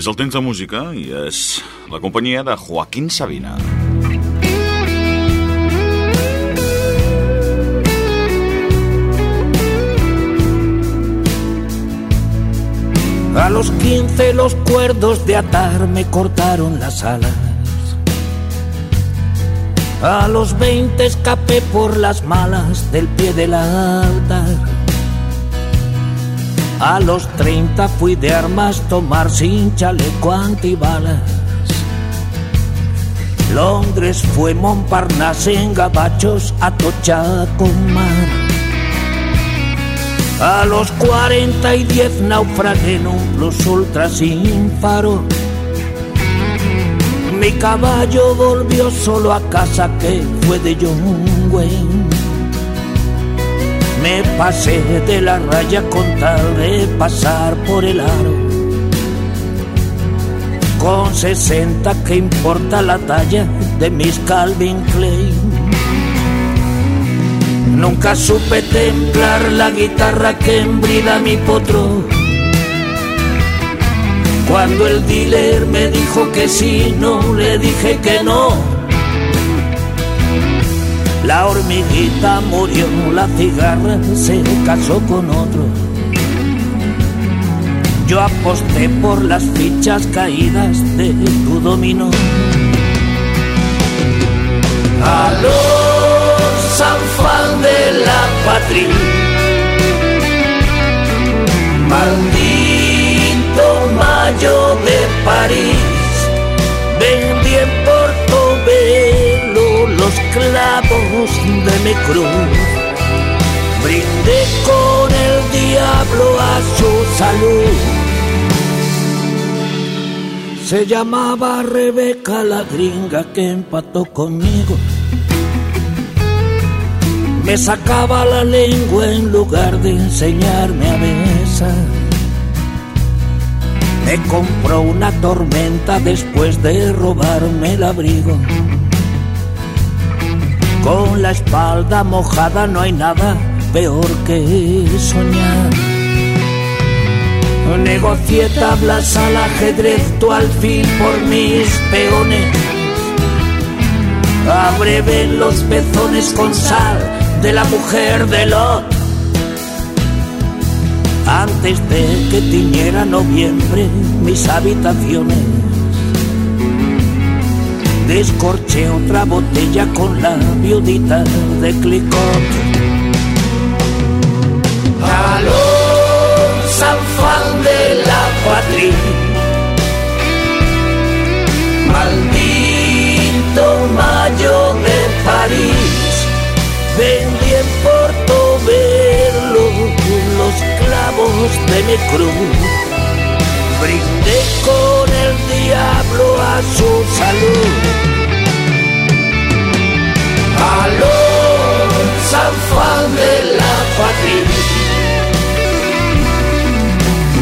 És el música i és la companyia de Joaquín Sabina. A los 15 los cuerdos de atar me cortaron las alas. A los 20 escapé por las malas del pie del altar. A los 30 fui de armas tomar sin chaleco antibalas. Londres fue Montparnasse en gabachos a tocha con mar. A los 40 y 10 naufragué en un plus ultra sin faro. Mi caballo volvió solo a casa que fue de John Wayne. Me pasé de la raya con tal de pasar por el aro. Con 60 que importa la talla de mis Calvin Klein. Nunca supe templar la guitarra que embrida mi potro. Cuando el dealer me dijo que sí, no le dije que no. La hormiguita murió, la cigarra se casó con otro. Yo aposté por las fichas caídas de tu dominó. ¡Aló! San Juan de la Patria. Maldito los clavos de mi cruz. Brindé con el diablo a su salud. Se llamaba Rebeca la gringa que empató conmigo me sacaba la lengua en lugar de enseñarme a besar. Me compró una tormenta después de robarme el abrigo. Con la espalda mojada no hay nada peor que soñar. Negocié tablas al ajedrez, tu alfil por mis peones. Abreve los pezones con sal de la mujer de Lot. Antes de que tiñera noviembre mis habitaciones, descorché otra botella con la viudita de Clicot. Aló, San Juan de la Patria, maldito mayo de París vendí en Portobelo los clavos de mi cruz. Brindé con diablo a su salud. Aló, San Juan de la Patria.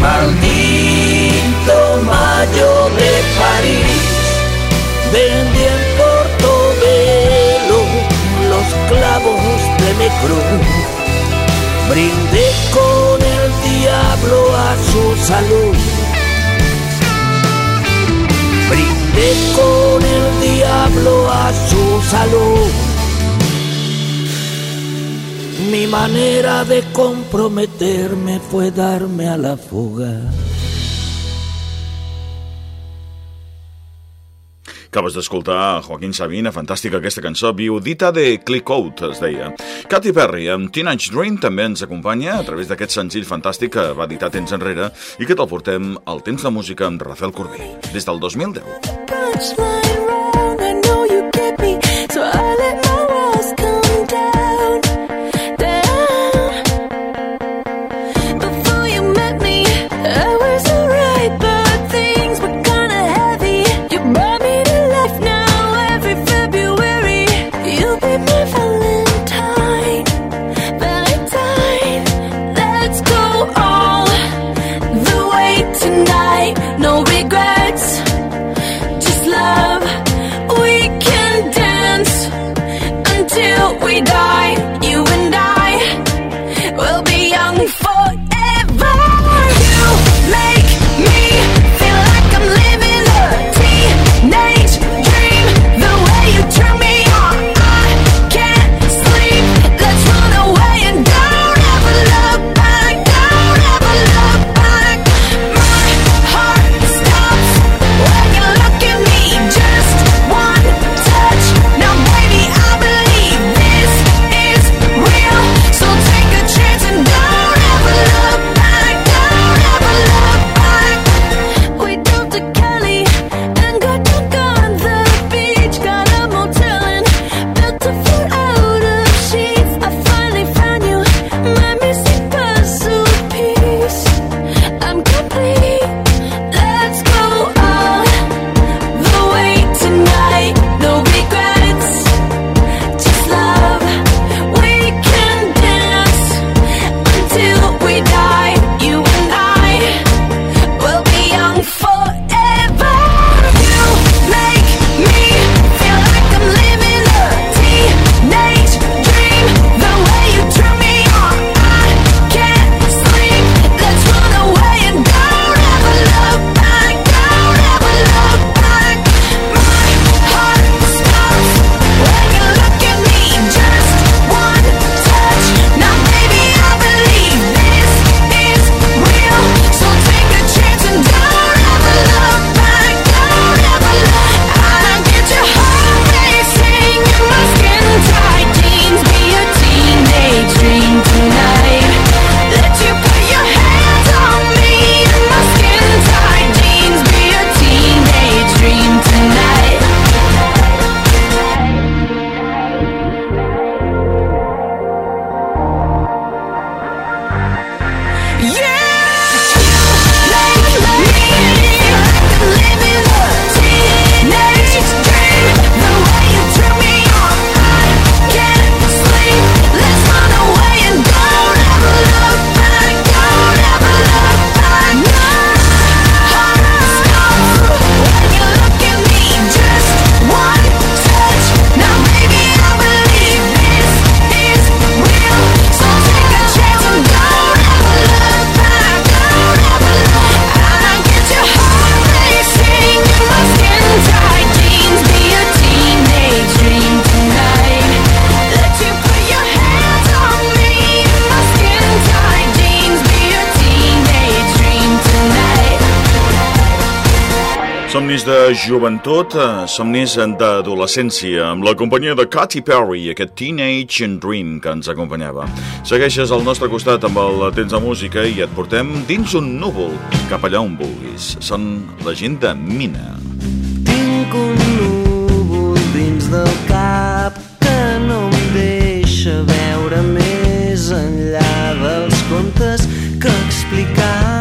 Maldito mayo de París. Vendí en clavos de mi cruz. Brindé con el diablo a su salud. Brindé con el diablo a su salud. Mi manera de comprometerme fue darme a la fuga. Acabes d'escoltar Joaquín Sabina, fantàstica aquesta cançó, Viudita de Click Out, es deia. Katy Perry, amb Teenage Dream, també ens acompanya a través d'aquest senzill fantàstic que va editar temps enrere i que te'l portem al temps de música amb Rafael Corbí, des del 2010. forever. You de joventut, eh, somnis d'adolescència, amb la companyia de Katy Perry, aquest Teenage Dream que ens acompanyava. Segueixes al nostre costat amb el temps de música i et portem dins un núvol, cap allà on vulguis. Són la gent de Mina. Tinc un núvol dins del cap que no em deixa veure més enllà dels contes que explicàvem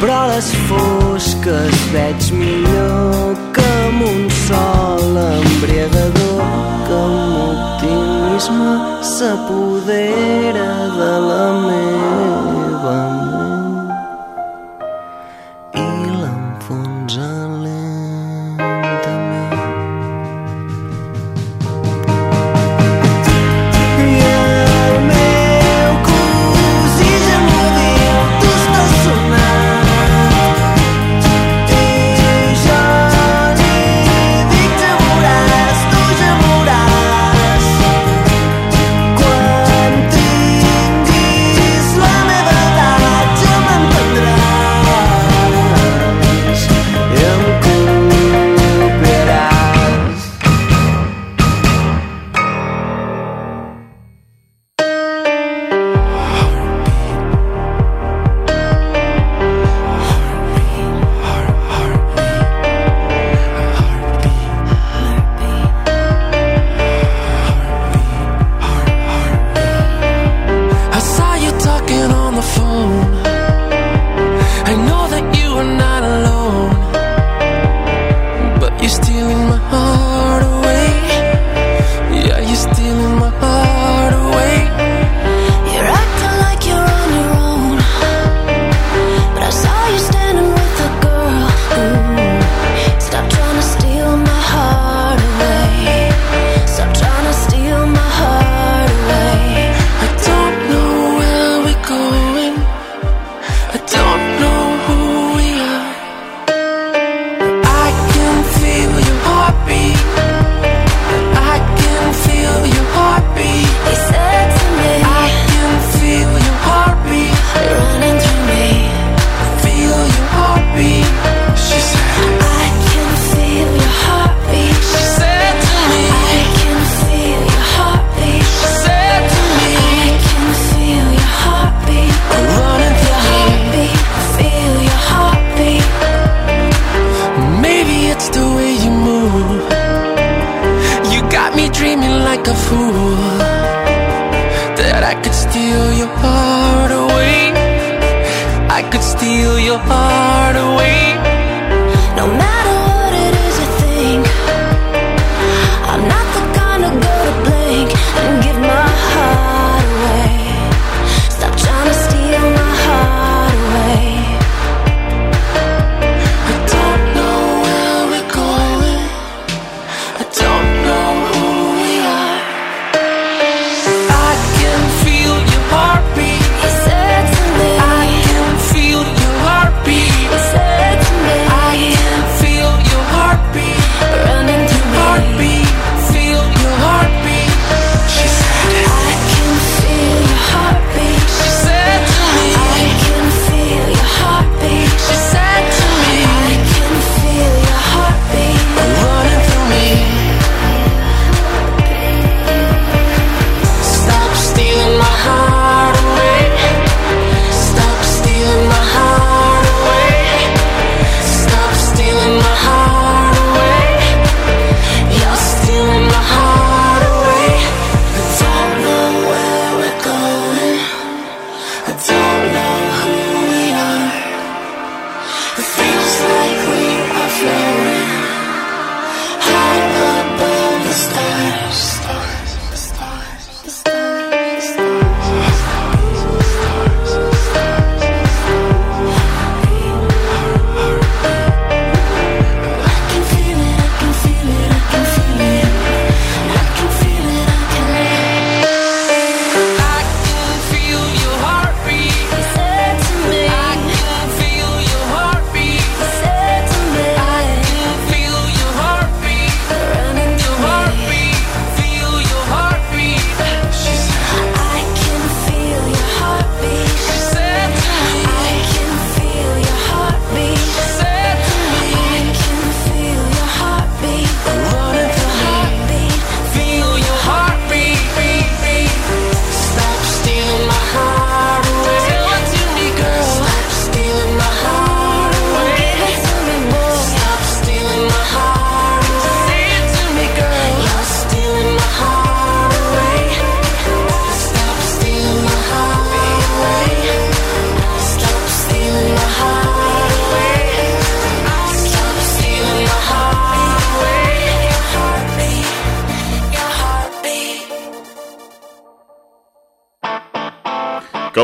però les fosques veig millor que amb un sol embriagador que amb optimisme s'apodera de la meva ment.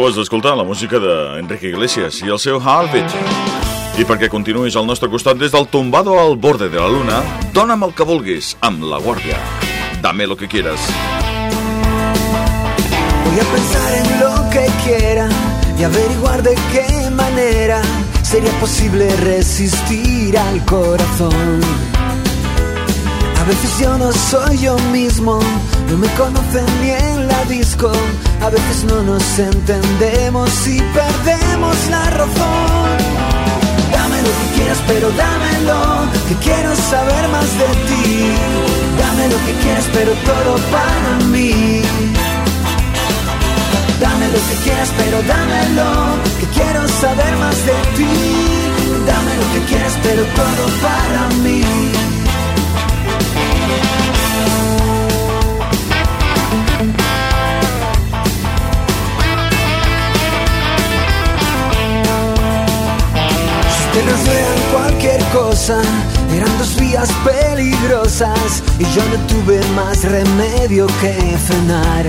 Acabes d'escoltar la música d'Enrique Iglesias i el seu Heartbeat. I perquè continuïs al nostre costat des del tombado al borde de la luna, dona'm el que vulguis La Guàrdia. Dame lo que quieras. Voy a pensar en lo que quiera y averiguar de qué manera sería posible resistir al corazón. A veces yo no soy yo mismo, no me conocen ni en A veces no nos entendemos y perdemos la razón. Dame lo que quieras, pero dámelo, que quiero saber más de ti. Dame lo que quieras, pero todo para mí. Dame lo que quieras, pero dámelo, que quiero saber más de ti. Dame lo que quieras, pero todo para mí. Eran dos vías peligrosas y yo no tuve más remedio que frenar.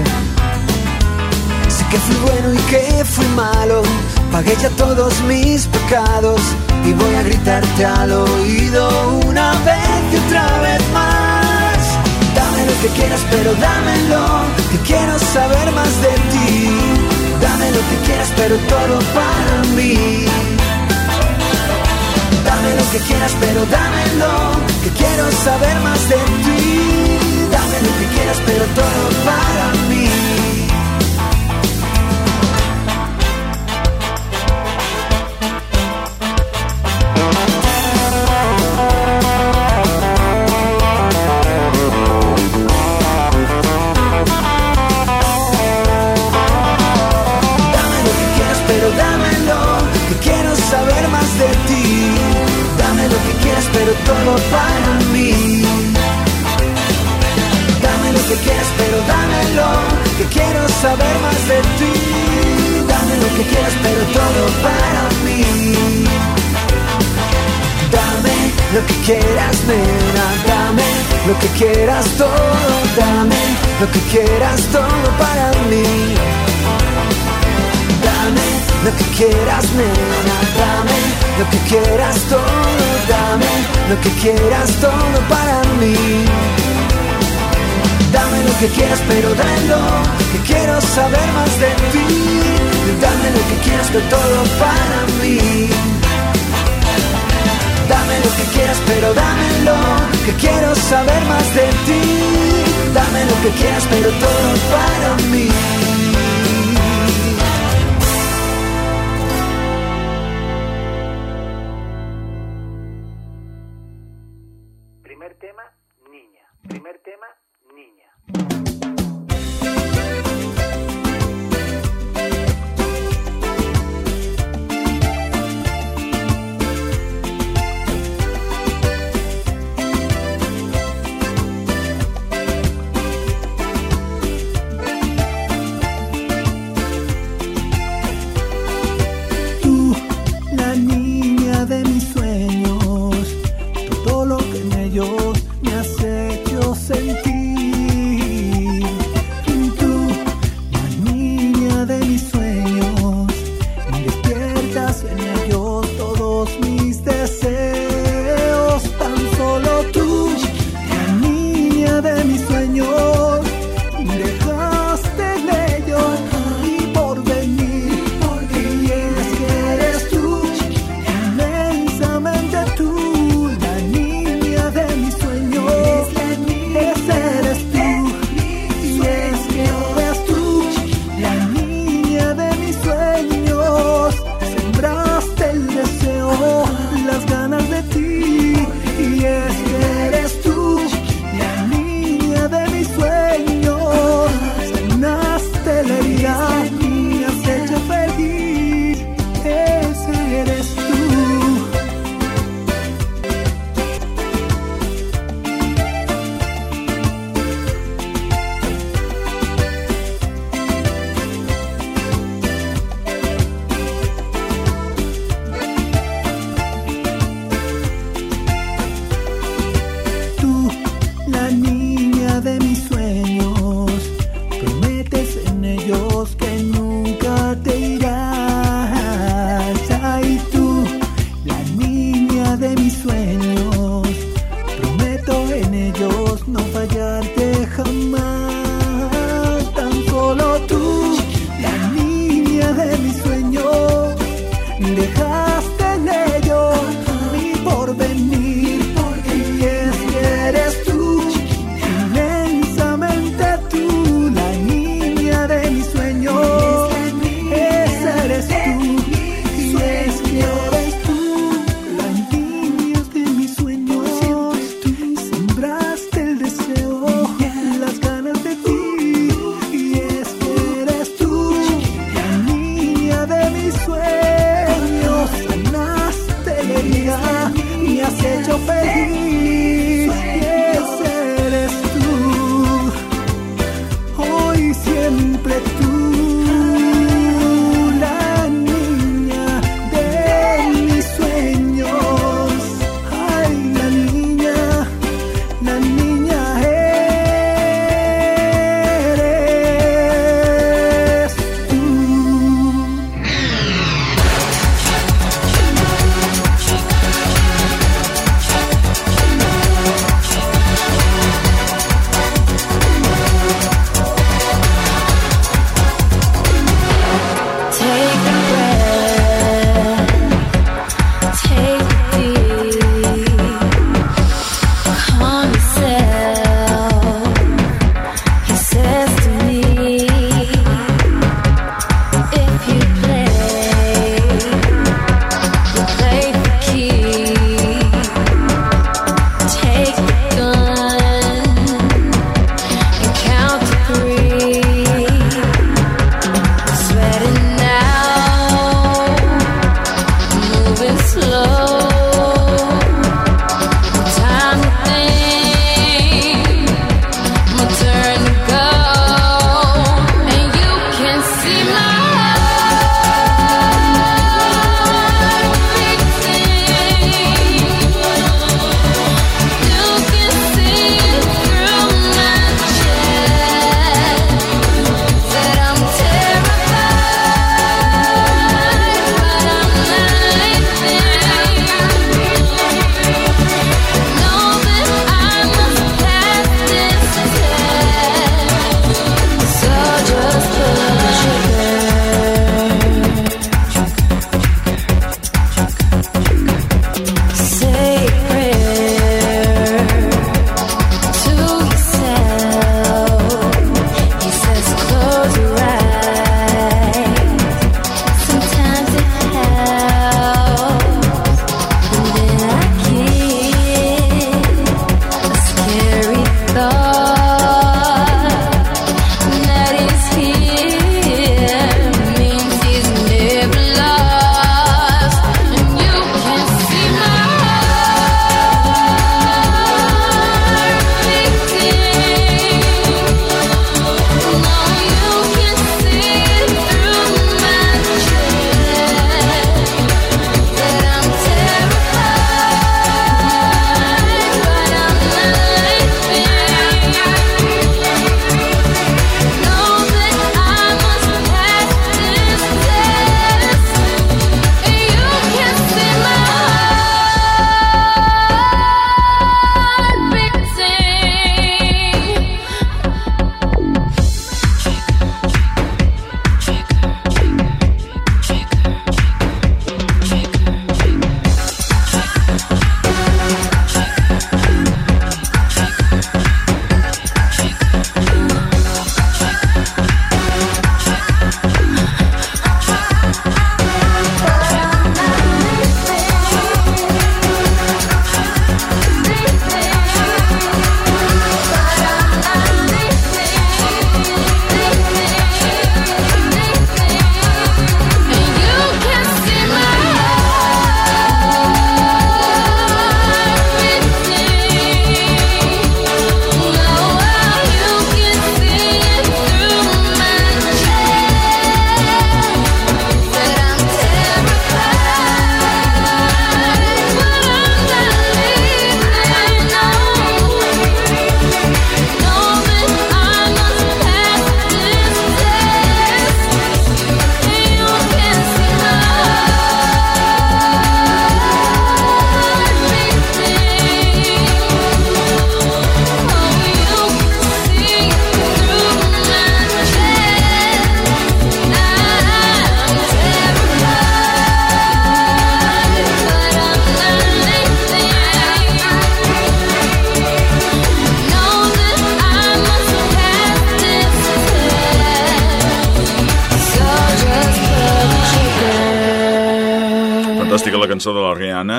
Sé que fui bueno y que fui malo, pagué ya todos mis pecados y voy a gritarte al oído una vez y otra vez más. Dame lo que quieras, pero dámelo, que quiero saber más de ti. Dame lo que quieras, pero todo para mí. Dame lo que quieras, pero dámelo, que quiero saber más de ti. Dame lo que quieras, pero todo para mí. Quieras, nena, dame lo que quieras todo, dame lo que quieras todo para mí. Dame lo que quieras, nena, dame lo que quieras todo, dame lo que quieras todo para mí. Dame lo que quieras, pero dámelo, que quiero saber más de ti. Dame lo que quieras, pero todo para mí. sentir.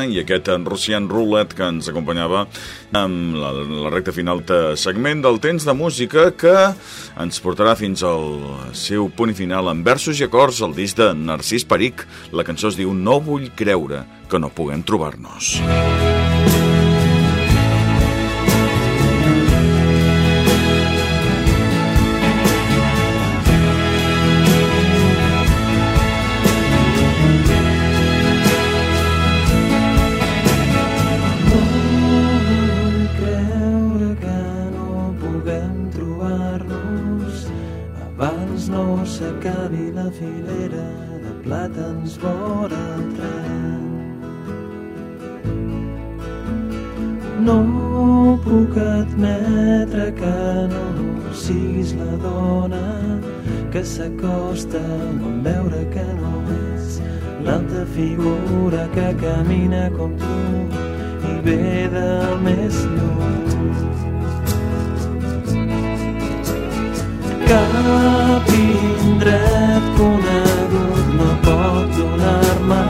I aquest Russian Roulette que ens acompanyava amb la, la recta final de segment del temps de música que ens portarà fins al seu punt final en versos i acords el disc de Narcís Peric. La cançó es diu No vull creure que no puguem trobar-nos. cap indret conegut no pot donar-me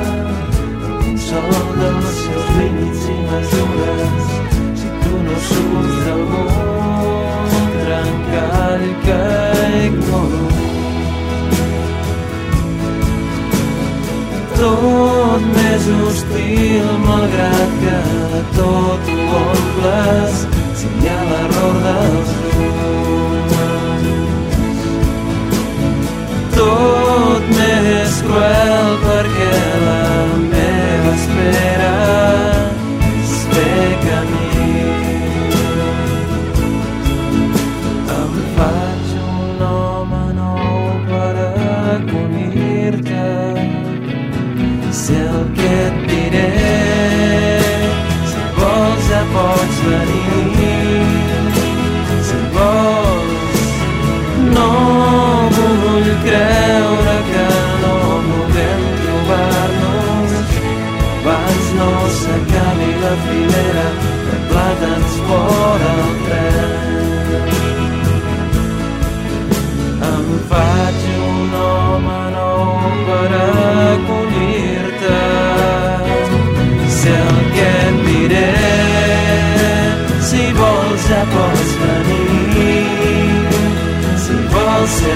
un sol dels seus límits i mesures. Si tu no surts del món trencar i caig molt tot més hostil malgrat que tot ho omples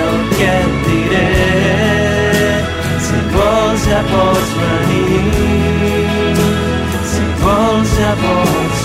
el que et se si vols ja pots venir se vols ja pots